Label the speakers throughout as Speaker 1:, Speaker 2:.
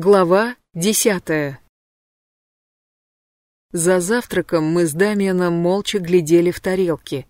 Speaker 1: Глава десятая За завтраком мы с Дамианом молча глядели в тарелки.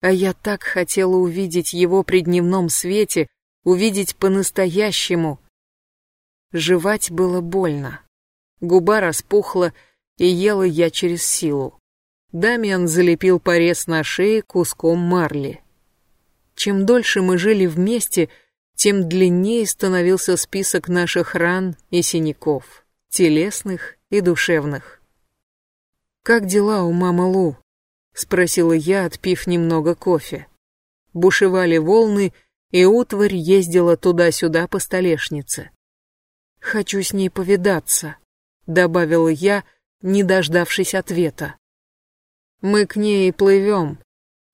Speaker 1: А я так хотела увидеть его при дневном свете, увидеть по-настоящему. Жевать было больно. Губа распухла, и ела я через силу. Дамиан залепил порез на шее куском марли. Чем дольше мы жили вместе, тем длиннее становился список наших ран и синяков, телесных и душевных. «Как дела у мамы Лу?» — спросила я, отпив немного кофе. Бушевали волны, и утварь ездила туда-сюда по столешнице. «Хочу с ней повидаться», — добавила я, не дождавшись ответа. «Мы к ней плывем».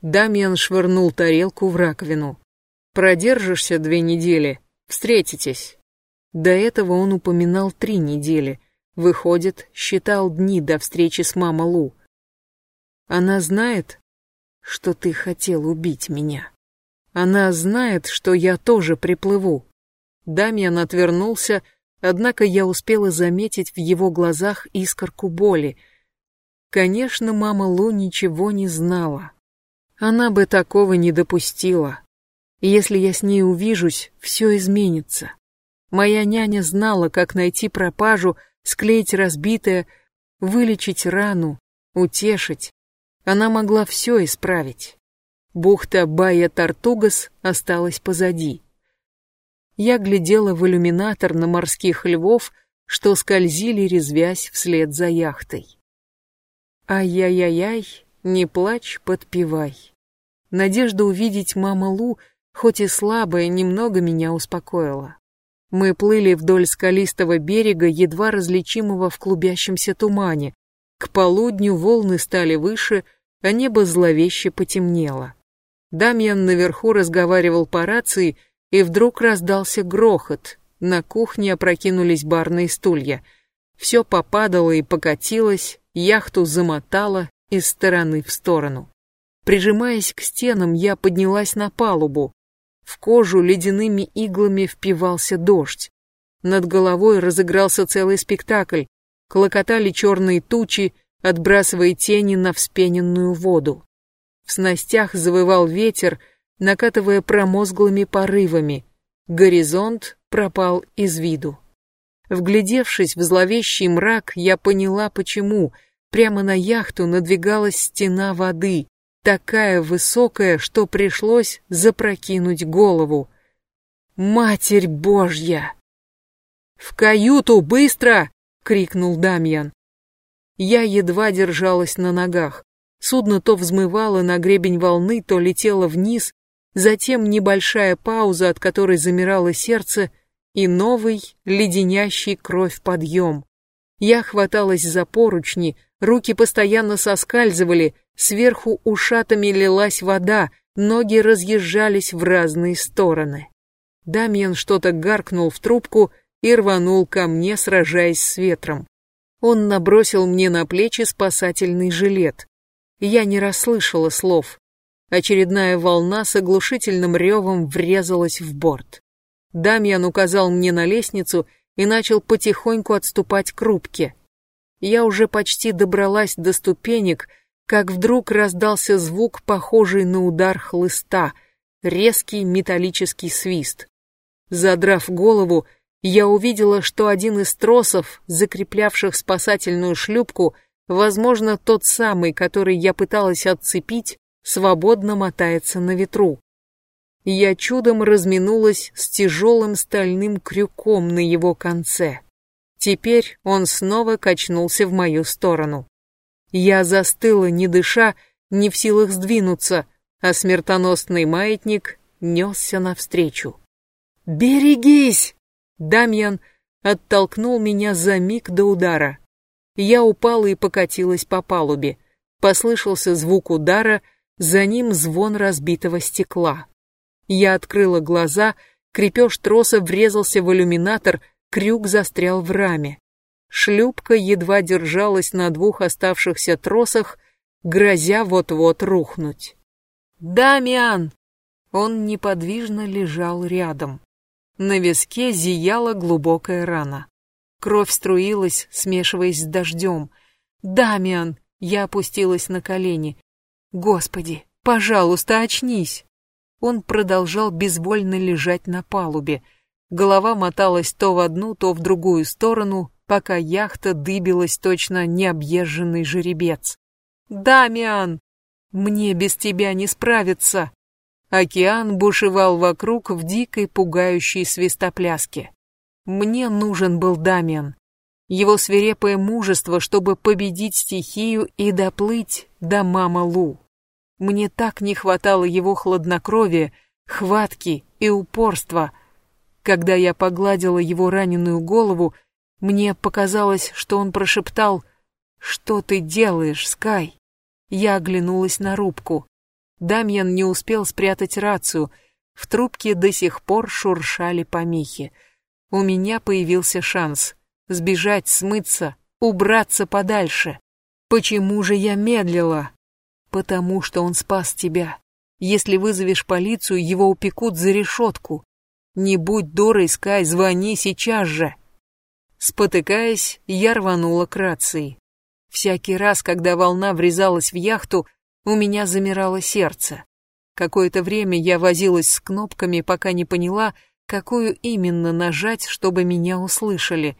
Speaker 1: Дамьян швырнул тарелку в раковину. Продержишься две недели, встретитесь. До этого он упоминал три недели. Выходит, считал дни до встречи с мамой Лу. Она знает, что ты хотел убить меня. Она знает, что я тоже приплыву. Дамьян отвернулся, однако я успела заметить в его глазах искорку боли. Конечно, мама Лу ничего не знала. Она бы такого не допустила. И если я с ней увижусь, все изменится. Моя няня знала, как найти пропажу, склеить разбитое, вылечить рану, утешить. Она могла все исправить. Бухта Бая-Тартугас осталась позади. Я глядела в иллюминатор на морских львов, что скользили, резвясь вслед за яхтой. Ай-яй-яй-яй, не плачь, подпевай. Надежда увидеть мама Лу хоть и слабое, немного меня успокоило. Мы плыли вдоль скалистого берега, едва различимого в клубящемся тумане. К полудню волны стали выше, а небо зловеще потемнело. Дамьян наверху разговаривал по рации, и вдруг раздался грохот. На кухне опрокинулись барные стулья. Все попадало и покатилось, яхту замотало из стороны в сторону. Прижимаясь к стенам, я поднялась на палубу. В кожу ледяными иглами впивался дождь. Над головой разыгрался целый спектакль. Клокотали черные тучи, отбрасывая тени на вспененную воду. В снастях завывал ветер, накатывая промозглыми порывами. Горизонт пропал из виду. Вглядевшись в зловещий мрак, я поняла, почему. Прямо на яхту надвигалась стена воды, такая высокая, что пришлось запрокинуть голову. «Матерь Божья!» «В каюту, быстро!» — крикнул Дамьян. Я едва держалась на ногах. Судно то взмывало на гребень волны, то летело вниз, затем небольшая пауза, от которой замирало сердце, и новый, леденящий кровь подъем. Я хваталась за поручни, руки постоянно соскальзывали, Сверху ушатами лилась вода, ноги разъезжались в разные стороны. Дамьян что-то гаркнул в трубку и рванул ко мне, сражаясь с ветром. Он набросил мне на плечи спасательный жилет. Я не расслышала слов. Очередная волна с оглушительным ревом врезалась в борт. Дамьян указал мне на лестницу и начал потихоньку отступать к рубке. Я уже почти добралась до ступенек, как вдруг раздался звук, похожий на удар хлыста, резкий металлический свист. Задрав голову, я увидела, что один из тросов, закреплявших спасательную шлюпку, возможно, тот самый, который я пыталась отцепить, свободно мотается на ветру. Я чудом разминулась с тяжелым стальным крюком на его конце. Теперь он снова качнулся в мою сторону. Я застыла, не дыша, не в силах сдвинуться, а смертоносный маятник несся навстречу. «Берегись!» Дамьян оттолкнул меня за миг до удара. Я упала и покатилась по палубе. Послышался звук удара, за ним звон разбитого стекла. Я открыла глаза, крепеж троса врезался в иллюминатор, крюк застрял в раме. Шлюпка едва держалась на двух оставшихся тросах, грозя вот-вот рухнуть. «Дамиан!» Он неподвижно лежал рядом. На виске зияла глубокая рана. Кровь струилась, смешиваясь с дождем. «Дамиан!» Я опустилась на колени. «Господи, пожалуйста, очнись!» Он продолжал безвольно лежать на палубе. Голова моталась то в одну, то в другую сторону, пока яхта дыбилась точно необъезженный жеребец. «Дамиан! Мне без тебя не справиться!» Океан бушевал вокруг в дикой пугающей свистопляске. Мне нужен был Дамиан. Его свирепое мужество, чтобы победить стихию и доплыть до мама Лу. Мне так не хватало его хладнокровия, хватки и упорства. Когда я погладила его раненую голову, мне показалось, что он прошептал «Что ты делаешь, Скай?» Я оглянулась на рубку. Дамьян не успел спрятать рацию. В трубке до сих пор шуршали помехи. У меня появился шанс сбежать, смыться, убраться подальше. Почему же я медлила? Потому что он спас тебя. Если вызовешь полицию, его упекут за решетку. Не будь дурой, Скай, звони сейчас же. Спотыкаясь, я рванула к рации. Всякий раз, когда волна врезалась в яхту, у меня замирало сердце. Какое-то время я возилась с кнопками, пока не поняла, какую именно нажать, чтобы меня услышали.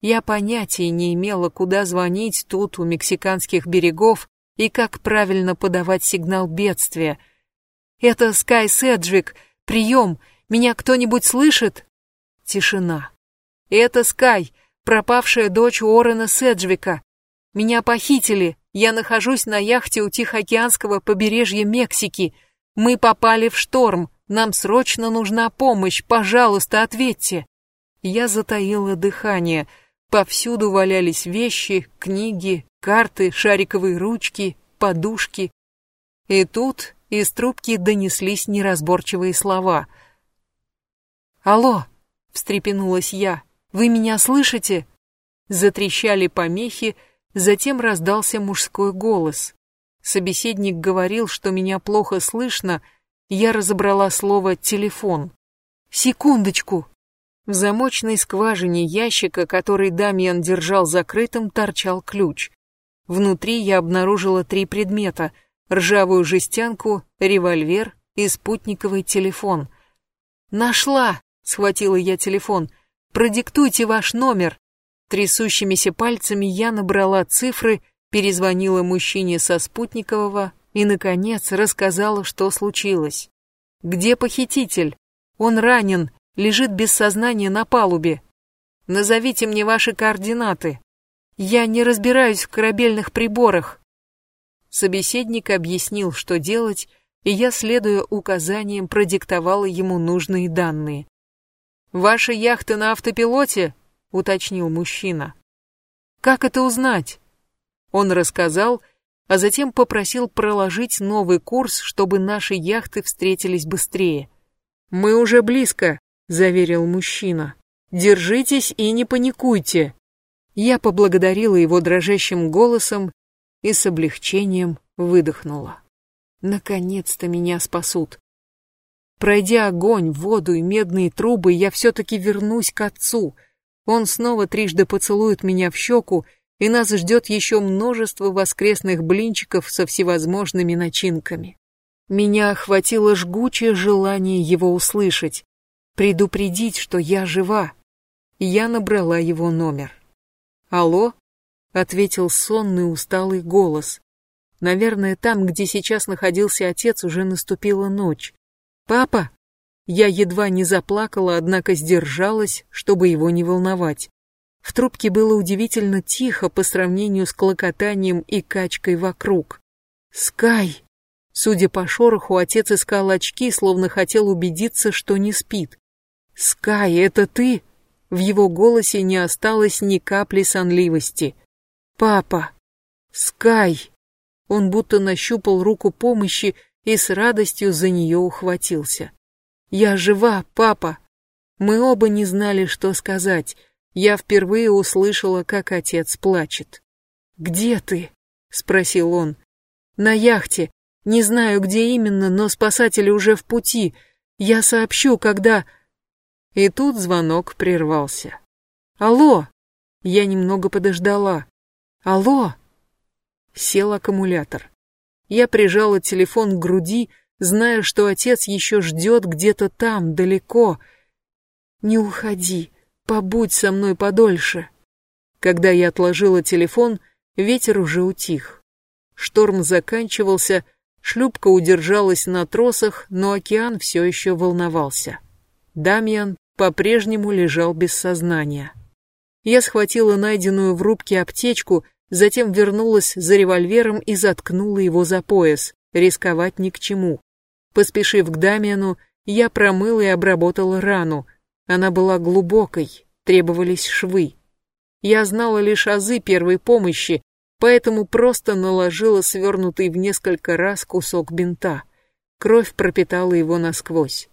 Speaker 1: Я понятия не имела, куда звонить тут, у мексиканских берегов, и как правильно подавать сигнал бедствия. «Это Скай Седжвик! Прием! Меня кто-нибудь слышит?» Тишина. «Это Скай, пропавшая дочь Уоррена Седжвика. Меня похитили, я нахожусь на яхте у Тихоокеанского побережья Мексики. Мы попали в шторм, нам срочно нужна помощь, пожалуйста, ответьте. Я затаила дыхание. Повсюду валялись вещи, книги, карты, шариковые ручки, подушки. И тут из трубки донеслись неразборчивые слова. «Алло!» — встрепенулась я. «Вы меня слышите?» Затрещали помехи, Затем раздался мужской голос. Собеседник говорил, что меня плохо слышно, я разобрала слово «телефон». «Секундочку!» В замочной скважине ящика, который Дамиан держал закрытым, торчал ключ. Внутри я обнаружила три предмета — ржавую жестянку, револьвер и спутниковый телефон. «Нашла!» — схватила я телефон. «Продиктуйте ваш номер!» Трясущимися пальцами я набрала цифры, перезвонила мужчине со спутникового и, наконец, рассказала, что случилось. «Где похититель? Он ранен, лежит без сознания на палубе. Назовите мне ваши координаты. Я не разбираюсь в корабельных приборах». Собеседник объяснил, что делать, и я, следуя указаниям, продиктовала ему нужные данные. «Ваша яхта на автопилоте?» уточнил мужчина. Как это узнать? Он рассказал, а затем попросил проложить новый курс, чтобы наши яхты встретились быстрее. Мы уже близко, заверил мужчина. Держитесь и не паникуйте. Я поблагодарила его дрожащим голосом и с облегчением выдохнула. Наконец-то меня спасут. Пройдя огонь, воду и медные трубы, я все-таки вернусь к отцу — он снова трижды поцелует меня в щеку, и нас ждет еще множество воскресных блинчиков со всевозможными начинками. Меня охватило жгучее желание его услышать, предупредить, что я жива. Я набрала его номер. «Алло?» — ответил сонный усталый голос. Наверное, там, где сейчас находился отец, уже наступила ночь. «Папа?» Я едва не заплакала, однако сдержалась, чтобы его не волновать. В трубке было удивительно тихо по сравнению с клокотанием и качкой вокруг. «Скай!» Судя по шороху, отец искал очки, словно хотел убедиться, что не спит. «Скай, это ты?» В его голосе не осталось ни капли сонливости. «Папа!» «Скай!» Он будто нащупал руку помощи и с радостью за нее ухватился. «Я жива, папа!» Мы оба не знали, что сказать. Я впервые услышала, как отец плачет. «Где ты?» — спросил он. «На яхте. Не знаю, где именно, но спасатели уже в пути. Я сообщу, когда...» И тут звонок прервался. «Алло!» Я немного подождала. Алло! Сел аккумулятор. Я прижала телефон к груди, зная, что отец еще ждет где-то там, далеко. Не уходи, побудь со мной подольше. Когда я отложила телефон, ветер уже утих. Шторм заканчивался, шлюпка удержалась на тросах, но океан все еще волновался. Дамиан по-прежнему лежал без сознания. Я схватила найденную в рубке аптечку, затем вернулась за револьвером и заткнула его за пояс, рисковать ни к чему. Поспешив к Дамиану, я промыла и обработала рану. Она была глубокой, требовались швы. Я знала лишь азы первой помощи, поэтому просто наложила свернутый в несколько раз кусок бинта. Кровь пропитала его насквозь.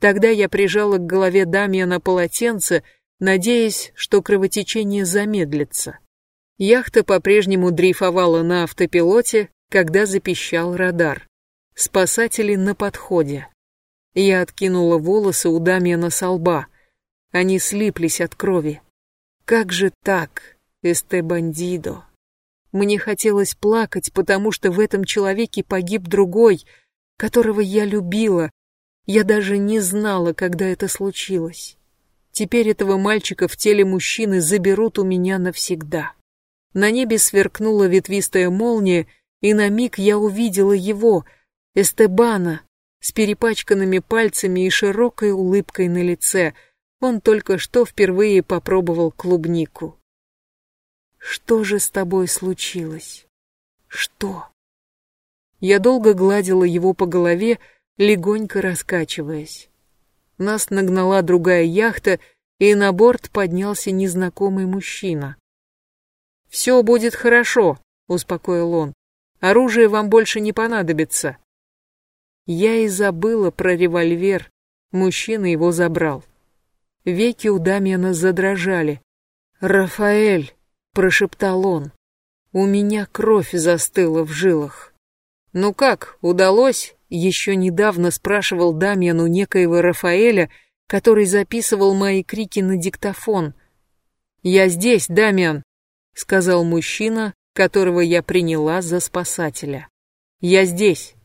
Speaker 1: Тогда я прижала к голове Дамиана полотенце, надеясь, что кровотечение замедлится. Яхта по-прежнему дрейфовала на автопилоте, когда запищал радар. Спасатели на подходе. Я откинула волосы у Дамиана со лба. Они слиплись от крови. Как же так, эсте бандидо? Мне хотелось плакать, потому что в этом человеке погиб другой, которого я любила. Я даже не знала, когда это случилось. Теперь этого мальчика в теле мужчины заберут у меня навсегда. На небе сверкнула ветвистая молния, и на миг я увидела его, Эстебана, с перепачканными пальцами и широкой улыбкой на лице. Он только что впервые попробовал клубнику. Что же с тобой случилось? Что? Я долго гладила его по голове, легонько раскачиваясь. Нас нагнала другая яхта, и на борт поднялся незнакомый мужчина. «Все будет хорошо», — успокоил он. «Оружие вам больше не понадобится». Я и забыла про револьвер. Мужчина его забрал. Веки у Дамьяна задрожали. «Рафаэль», — прошептал он, — «у меня кровь застыла в жилах». «Ну как, удалось?» Еще недавно спрашивал Дамьяну некоего Рафаэля, который записывал мои крики на диктофон. «Я здесь, Дамиан», — сказал мужчина, которого я приняла за спасателя. «Я здесь».